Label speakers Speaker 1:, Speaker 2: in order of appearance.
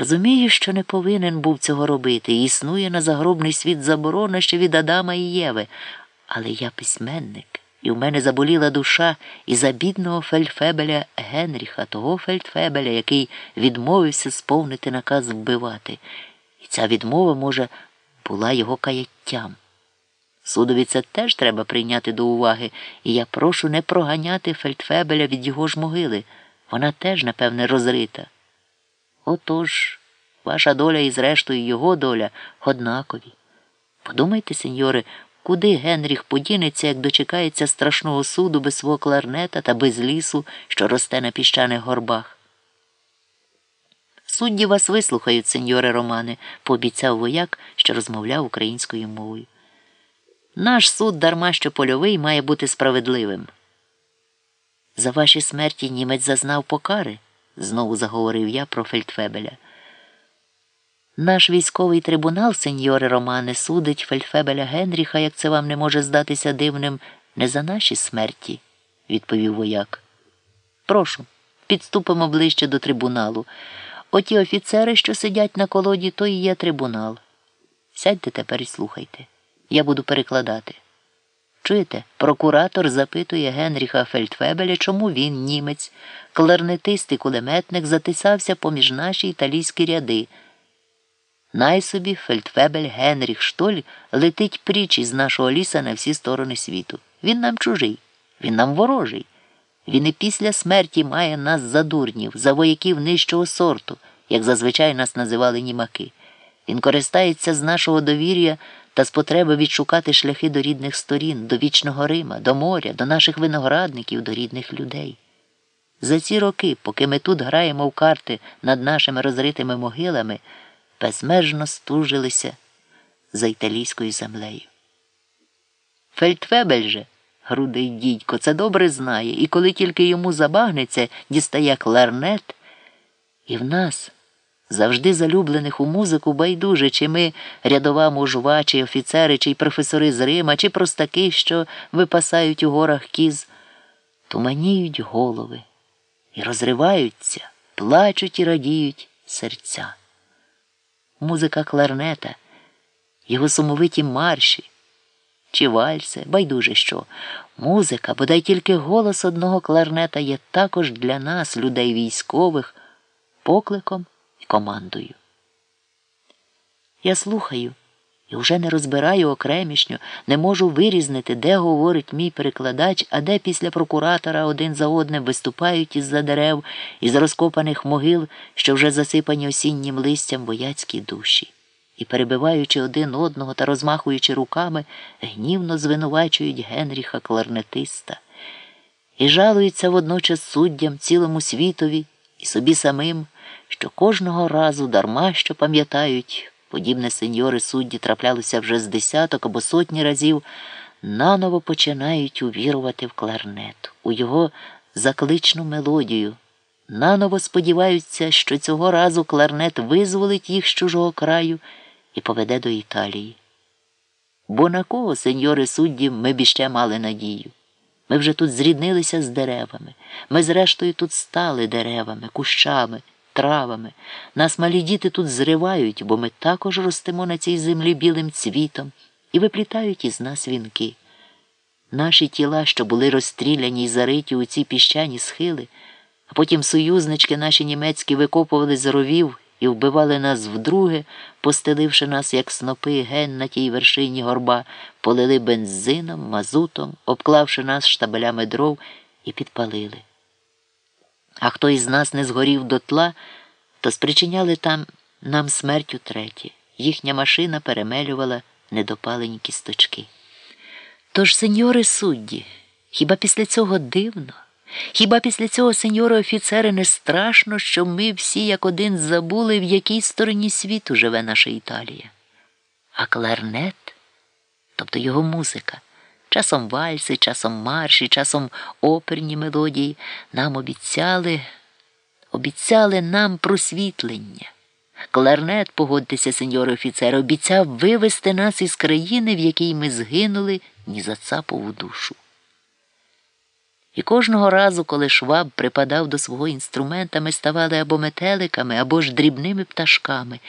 Speaker 1: Розумію, що не повинен був цього робити, і існує на загробний світ заборона ще від Адама і Єви. Але я письменник, і в мене заболіла душа із-за бідного фельдфебеля Генріха, того фельдфебеля, який відмовився сповнити наказ вбивати. І ця відмова, може, була його каяттям. Судові це теж треба прийняти до уваги, і я прошу не проганяти фельдфебеля від його ж могили. Вона теж, напевне, розрита. Отож, ваша доля і зрештою його доля однакові. Подумайте, сеньоре, куди Генріх подінеться, як дочекається страшного суду без свого кларнета та без лісу, що росте на піщаних горбах. Судді вас вислухають, сеньоре Романе, пообіцяв вояк, що розмовляв українською мовою. Наш суд, дарма що польовий, має бути справедливим. За ваші смерті німець зазнав покари, знову заговорив я про Фельдфебеля. Наш військовий трибунал, сеньоре Романе, судить Фельдфебеля Генріха, як це вам не може здатися дивним, не за наші смерті, відповів вояк. Прошу, підступимо ближче до трибуналу. Оті офіцери, що сидять на колоді, то і є трибунал. Сядьте тепер і слухайте. Я буду перекладати. Чуєте, прокуратор запитує Генріха Фельдфебеля, чому він, німець, кларнетист і кулеметник, затисався поміж наші італійські ряди. Най собі Фельдфебель Генріх Штоль летить пріч із нашого ліса на всі сторони світу. Він нам чужий, він нам ворожий. Він і після смерті має нас за дурнів, за вояків нижчого сорту, як зазвичай нас називали німаки. Він користається з нашого довір'я та з потреби відшукати шляхи до рідних сторін, до вічного Рима, до моря, до наших виноградників, до рідних людей. За ці роки, поки ми тут граємо в карти над нашими розритими могилами, безмежно стужилися за італійською землею. Фельдфебель же, грудий дідько, це добре знає, і коли тільки йому забагнеться, дістає кларнет, і в нас. Завжди залюблених у музику байдуже, чи ми рядова мужва, чи офіцери, чи професори з Рима, чи простаки, що випасають у горах кіз, туманіють голови і розриваються, плачуть і радіють серця. Музика кларнета, його сумовиті марші, чи вальси, байдуже що. Музика, бодай тільки голос одного кларнета є також для нас, людей військових, покликом командою. Я слухаю і вже не розбираю окремішньо, не можу вирізнити, де говорить мій перекладач, а де після прокуратора один за одним виступають із за дерев, із розкопаних могил, що вже засипані осіннім листям вояцькі душі. І, перебиваючи один одного та розмахуючи руками, гнівно звинувачують Генріха кларнетиста і жалуються водночас суддям цілому світові і собі самим що кожного разу дарма що пам'ятають, подібне сеньори судді траплялося вже з десяток або сотні разів, наново починають увірувати в кларнет, у його закличну мелодію. Наново сподіваються, що цього разу кларнет визволить їх з чужого краю і поведе до Італії. Бо на кого, сеньори судді, ми б іще мали надію? Ми вже тут зріднилися з деревами, ми, зрештою, тут стали деревами, кущами травами. Нас малі діти тут зривають, бо ми також ростемо на цій землі білим цвітом і виплітають із нас вінки. Наші тіла, що були розстріляні й зариті у ці піщані схили, а потім союзнички наші німецькі викопували з ровів і вбивали нас вдруге, постеливши нас, як снопи ген на тій вершині горба, полили бензином, мазутом, обклавши нас штабелями дров і підпалили. А хто із нас не згорів дотла, то спричиняли там нам смерть утретє. Їхня машина перемелювала недопалені кісточки. Тож, сеньори судді, хіба після цього дивно? Хіба після цього, сеньори офіцери, не страшно, що ми всі як один забули, в якій стороні світу живе наша Італія? А кларнет, тобто його музика часом вальси, часом марші, часом оперні мелодії, нам обіцяли, обіцяли нам просвітлення. Кларнет, погодьтеся, сеньор офіцер, обіцяв вивести нас із країни, в якій ми згинули ні за цапову душу. І кожного разу, коли шваб припадав до свого інструмента, ми ставали або метеликами, або ж дрібними пташками,